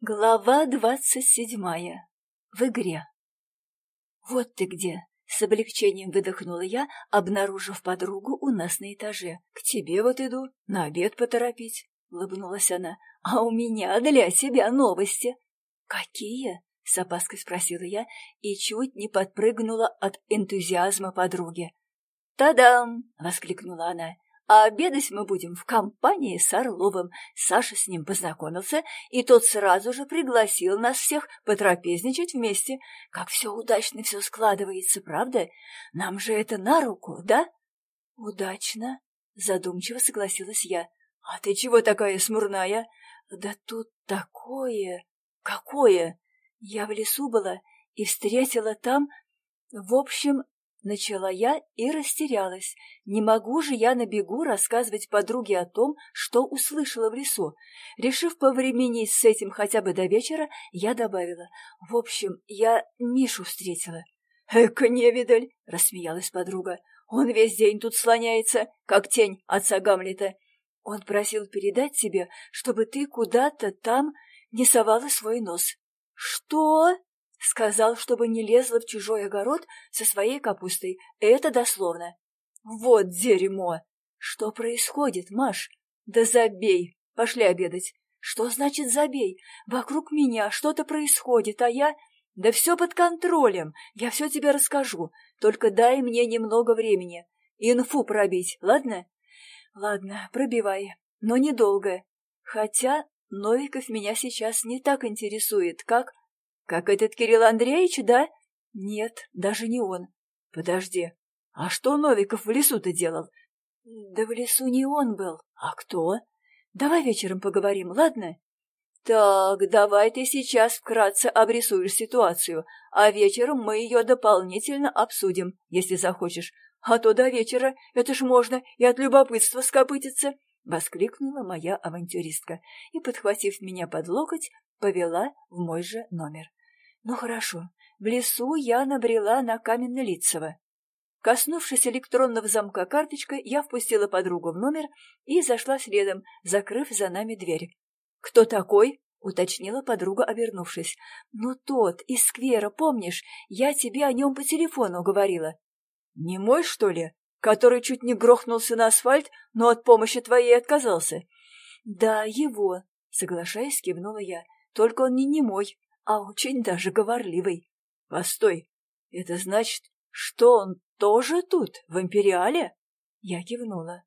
Глава двадцать седьмая. В игре. «Вот ты где!» — с облегчением выдохнула я, обнаружив подругу у нас на этаже. «К тебе вот иду, на обед поторопить», — улыбнулась она. «А у меня для тебя новости». «Какие?» — с опаской спросила я и чуть не подпрыгнула от энтузиазма подруги. «Та-дам!» — воскликнула она. А обедать мы будем в компании с Орловым. Саша с ним познакомился, и тот сразу же пригласил нас всех потрапезничать вместе. Как все удачно все складывается, правда? Нам же это на руку, да? Удачно, задумчиво согласилась я. А ты чего такая смурная? Да тут такое... Какое? Я в лесу была и встретила там... В общем, Начала я и растерялась. Не могу же я на бегу рассказывать подруге о том, что услышала в лесу. Решив повременить с этим хотя бы до вечера, я добавила. В общем, я Мишу встретила. «Эка невидаль!» — рассмеялась подруга. «Он весь день тут слоняется, как тень отца Гамлета. Он просил передать тебе, чтобы ты куда-то там не совала свой нос». «Что?» Сказал, чтобы не лезла в чужой огород со своей капустой. Это дословно. Вот дерьмо! Что происходит, Маш? Да забей! Пошли обедать. Что значит забей? Вокруг меня что-то происходит, а я... Да все под контролем. Я все тебе расскажу. Только дай мне немного времени. Инфу пробить, ладно? Ладно, пробивай. Но недолго. Хотя Новиков меня сейчас не так интересует, как... Как этот Кирилл Андреевич, да? Нет, даже не он. Подожди, а что Новиков в лесу-то делал? Да в лесу не он был. А кто? Давай вечером поговорим, ладно? Так, давай ты сейчас вкратце обрисуешь ситуацию, а вечером мы ее дополнительно обсудим, если захочешь. А то до вечера это ж можно и от любопытства скопытиться. — воскликнула моя авантюристка и, подхватив меня под локоть, повела в мой же номер. Ну хорошо, в лесу я набрела на Каменно-Лицево. Коснувшись электронного замка карточкой, я впустила подругу в номер и зашла следом, закрыв за нами дверь. «Кто такой?» — уточнила подруга, обернувшись. «Ну тот, из сквера, помнишь? Я тебе о нем по телефону говорила». «Не мой, что ли? Который чуть не грохнулся на асфальт, но от помощи твоей отказался?» «Да, его», — соглашаясь, кивнула я. «Только он не немой, а очень даже говорливый. Постой, это значит, что он тоже тут, в Империале? Я кивнула.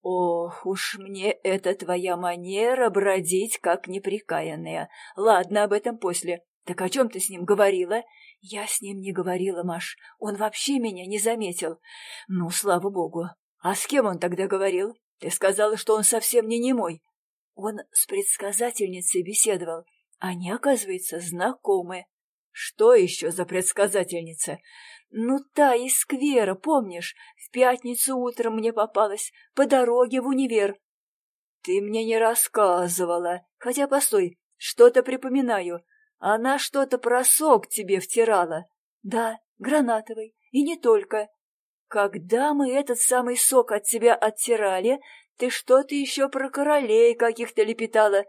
Ох уж мне эта твоя манера бродить, как неприкаянная. Ладно, об этом после. Так о чем ты с ним говорила? Я с ним не говорила, Маш. Он вообще меня не заметил. Ну, слава богу. А с кем он тогда говорил? Ты сказала, что он совсем не немой. Он с предсказательницей беседовал. Они, оказывается, знакомы. Что еще за предсказательница? Ну, та из сквера, помнишь? В пятницу утром мне попалась, по дороге в универ. Ты мне не рассказывала. Хотя, постой, что-то припоминаю. Она что-то про сок тебе втирала. Да, гранатовый, и не только. Когда мы этот самый сок от тебя оттирали, ты что-то еще про королей каких-то лепетала.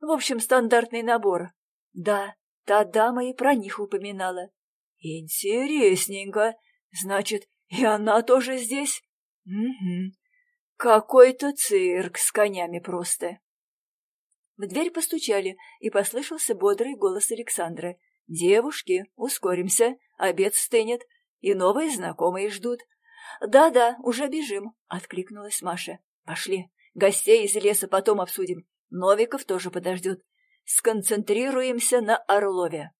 В общем, стандартный набор. Да, та дама и про них упоминала. Интересненько. Значит, и она тоже здесь? Угу. Какой-то цирк с конями просто. В дверь постучали, и послышался бодрый голос Александра. «Девушки, ускоримся, обед стынет, и новые знакомые ждут». «Да-да, уже бежим», — откликнулась Маша. «Пошли, гостей из леса потом обсудим. Новиков тоже подождет. Сконцентрируемся на Орлове.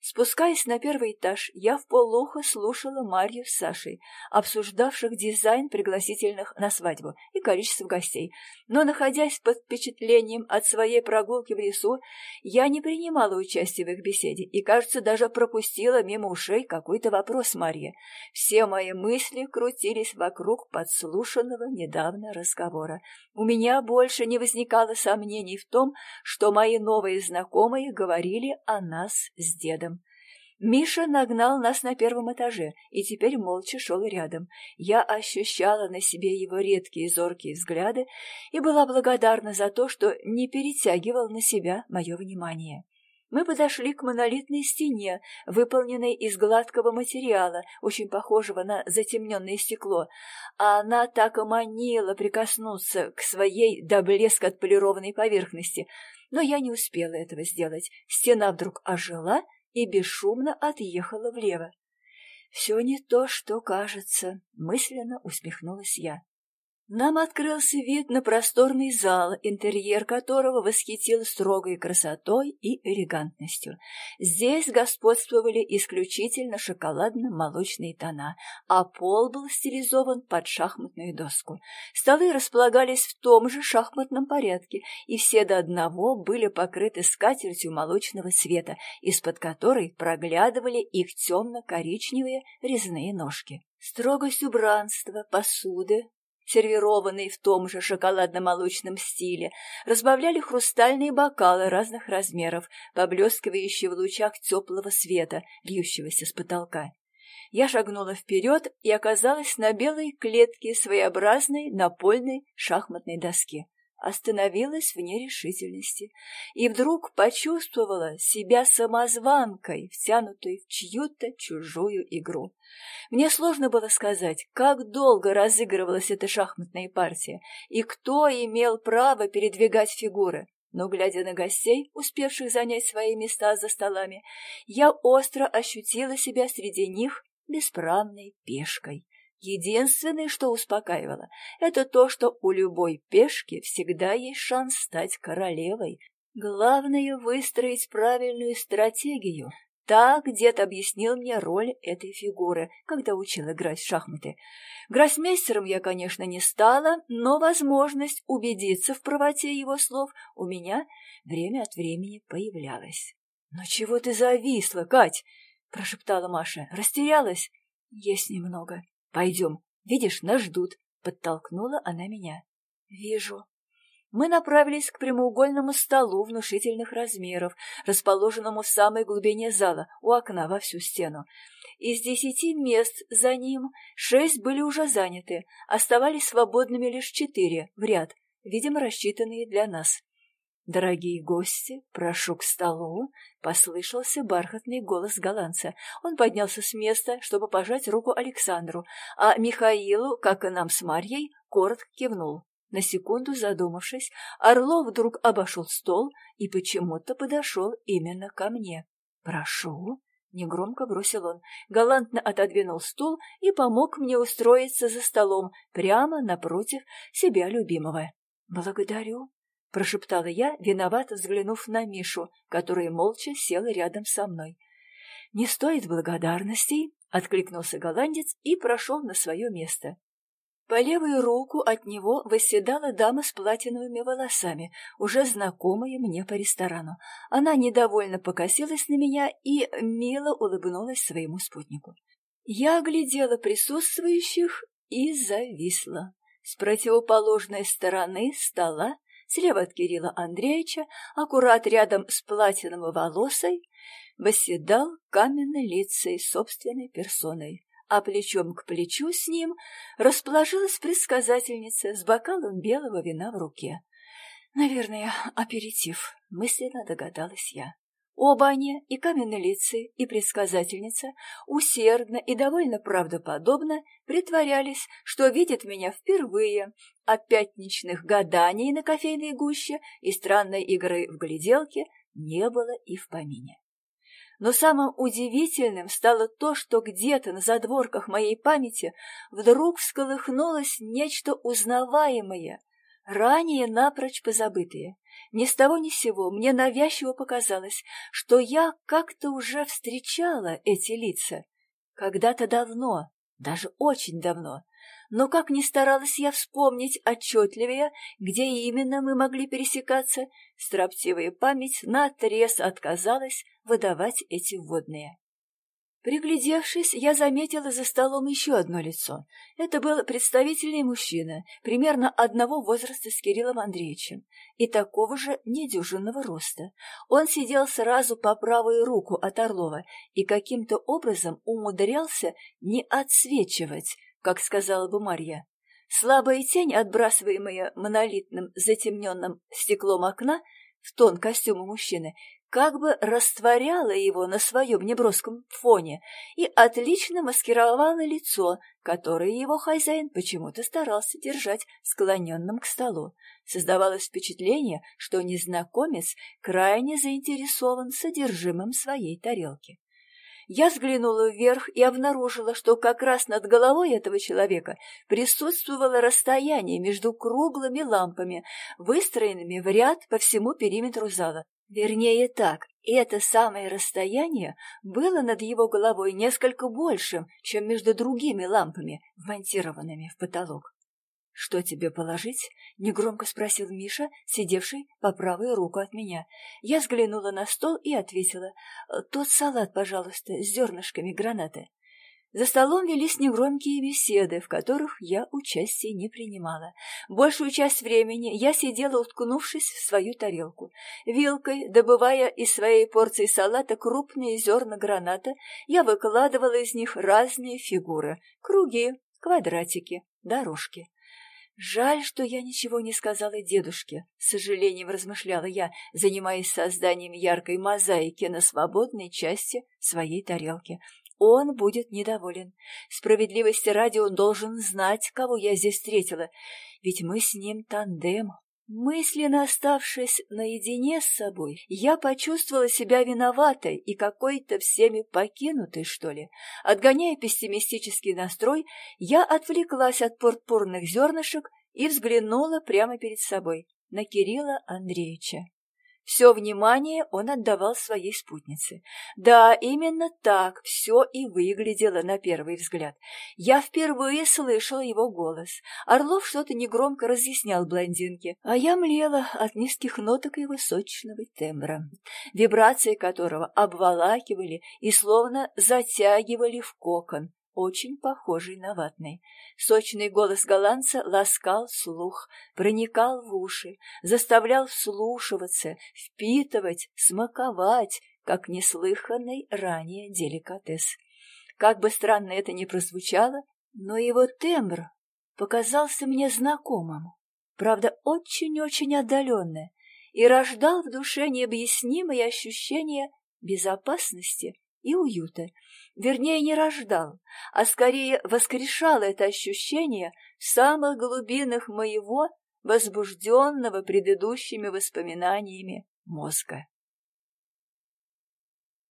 Спускаясь на первый этаж, я в полухо слушала Марью с Сашей, обсуждавших дизайн пригласительных на свадьбу и количество гостей. Но, находясь под впечатлением от своей прогулки в лесу, я не принимала участия в их беседе и, кажется, даже пропустила мимо ушей какой-то вопрос Марьи. Все мои мысли крутились вокруг подслушанного недавно разговора. У меня больше не возникало сомнений в том, что мои новые знакомые говорили о нас с дедом. Миша нагнал нас на первом этаже и теперь молча шел рядом. Я ощущала на себе его редкие зоркие взгляды и была благодарна за то, что не перетягивал на себя мое внимание. Мы подошли к монолитной стене, выполненной из гладкого материала, очень похожего на затемненное стекло, а она так и манила прикоснуться к своей до блеска отполированной поверхности, но я не успела этого сделать. Стена вдруг ожила и бесшумно отъехала влево. «Все не то, что кажется», — мысленно усмехнулась я. Нам открылся вид на просторный зал, интерьер которого восхитил строгой красотой и элегантностью. Здесь господствовали исключительно шоколадно-молочные тона, а пол был стилизован под шахматную доску. Столы располагались в том же шахматном порядке, и все до одного были покрыты скатертью молочного цвета, из-под которой проглядывали их темно-коричневые резные ножки. Строгость убранства, посуды, сервированные в том же шоколадно-молочном стиле, разбавляли хрустальные бокалы разных размеров, поблескивающие в лучах теплого света, льющегося с потолка. Я шагнула вперед и оказалась на белой клетке своеобразной напольной шахматной доски остановилась в нерешительности и вдруг почувствовала себя самозванкой, втянутой в чью-то чужую игру. Мне сложно было сказать, как долго разыгрывалась эта шахматная партия и кто имел право передвигать фигуры. Но, глядя на гостей, успевших занять свои места за столами, я остро ощутила себя среди них бесправной пешкой. Единственное, что успокаивало, это то, что у любой пешки всегда есть шанс стать королевой. Главное — выстроить правильную стратегию. Так дед объяснил мне роль этой фигуры, когда учил играть в шахматы. Гроссмейстером я, конечно, не стала, но возможность убедиться в правоте его слов у меня время от времени появлялась. — Ну чего ты зависла, Кать? — прошептала Маша. — Растерялась? — Есть немного. «Пойдем, видишь, нас ждут», — подтолкнула она меня. «Вижу». Мы направились к прямоугольному столу внушительных размеров, расположенному в самой глубине зала, у окна во всю стену. Из десяти мест за ним шесть были уже заняты, оставались свободными лишь четыре в ряд, видимо, рассчитанные для нас. «Дорогие гости, прошу к столу!» — послышался бархатный голос голландца. Он поднялся с места, чтобы пожать руку Александру, а Михаилу, как и нам с Марьей, коротко кивнул. На секунду задумавшись, Орлов вдруг обошел стол и почему-то подошел именно ко мне. «Прошу!» — негромко бросил он, галантно отодвинул стул и помог мне устроиться за столом прямо напротив себя любимого. «Благодарю!» — прошептала я, виновато взглянув на Мишу, который молча сел рядом со мной. «Не стоит благодарностей», — откликнулся голландец и прошел на свое место. По левую руку от него восседала дама с платиновыми волосами, уже знакомая мне по ресторану. Она недовольно покосилась на меня и мило улыбнулась своему спутнику. Я оглядела присутствующих и зависла. С противоположной стороны стола Слева от Кирилла Андреевича, аккурат рядом с платиновой волосой, восседал каменной лицей собственной персоной, а плечом к плечу с ним расположилась предсказательница с бокалом белого вина в руке. «Наверное, аперитив», — мысленно догадалась я. Оба они, и каменнолицый, и предсказательница, усердно и довольно правдоподобно притворялись, что видят меня впервые, а пятничных гаданий на кофейной гуще и странной игры в гляделке не было и в помине. Но самым удивительным стало то, что где-то на задворках моей памяти вдруг всколыхнулось нечто узнаваемое, ранее напрочь позабытое. Ни с того ни с сего мне навязчиво показалось, что я как-то уже встречала эти лица. Когда-то давно, даже очень давно. Но как ни старалась я вспомнить отчетливее, где именно мы могли пересекаться, строптивая память наотрез отказалась выдавать эти вводные. Приглядевшись, я заметила за столом еще одно лицо. Это был представительный мужчина, примерно одного возраста с Кириллом Андреевичем, и такого же недюжинного роста. Он сидел сразу по правую руку от Орлова и каким-то образом умудрялся не отсвечивать, как сказала бы Марья. Слабая тень, отбрасываемая монолитным затемненным стеклом окна, в тон костюма мужчины, как бы растворяла его на своем неброском фоне и отлично маскировала лицо, которое его хозяин почему-то старался держать склоненным к столу. Создавалось впечатление, что незнакомец крайне заинтересован содержимым своей тарелки. Я взглянула вверх и обнаружила, что как раз над головой этого человека присутствовало расстояние между круглыми лампами, выстроенными в ряд по всему периметру зала. Вернее так, это самое расстояние было над его головой несколько большим, чем между другими лампами, вмонтированными в потолок. «Что тебе положить?» — негромко спросил Миша, сидевший по правую руку от меня. Я взглянула на стол и ответила. «Тот салат, пожалуйста, с зернышками гранаты». За столом велись негромкие беседы, в которых я участия не принимала. Большую часть времени я сидела, уткнувшись в свою тарелку. Вилкой, добывая из своей порции салата крупные зерна граната, я выкладывала из них разные фигуры — круги, квадратики, дорожки. Жаль, что я ничего не сказала дедушке, с сожалением размышляла я, занимаясь созданием яркой мозаики на свободной части своей тарелки он будет недоволен. Справедливости ради он должен знать, кого я здесь встретила, ведь мы с ним тандем. Мысленно оставшись наедине с собой, я почувствовала себя виноватой и какой-то всеми покинутой, что ли. Отгоняя пессимистический настрой, я отвлеклась от пурпурных зернышек и взглянула прямо перед собой на Кирилла Андреевича. Все внимание он отдавал своей спутнице. Да, именно так все и выглядело на первый взгляд. Я впервые слышала его голос. Орлов что-то негромко разъяснял блондинке, а я млела от низких ноток его сочного тембра, вибрации которого обволакивали и словно затягивали в кокон, очень похожий на ватный. Сочный голос голландца ласкал слух, проникал в уши, заставлял вслушиваться, впитывать, смаковать, как неслыханный ранее деликатес. Как бы странно это ни прозвучало, но его тембр показался мне знакомым, правда, очень-очень отдаленное, и рождал в душе необъяснимое ощущение безопасности и уюта. Вернее, не рождал, а скорее воскрешал это ощущение в самых глубинах моего, возбужденного предыдущими воспоминаниями мозга.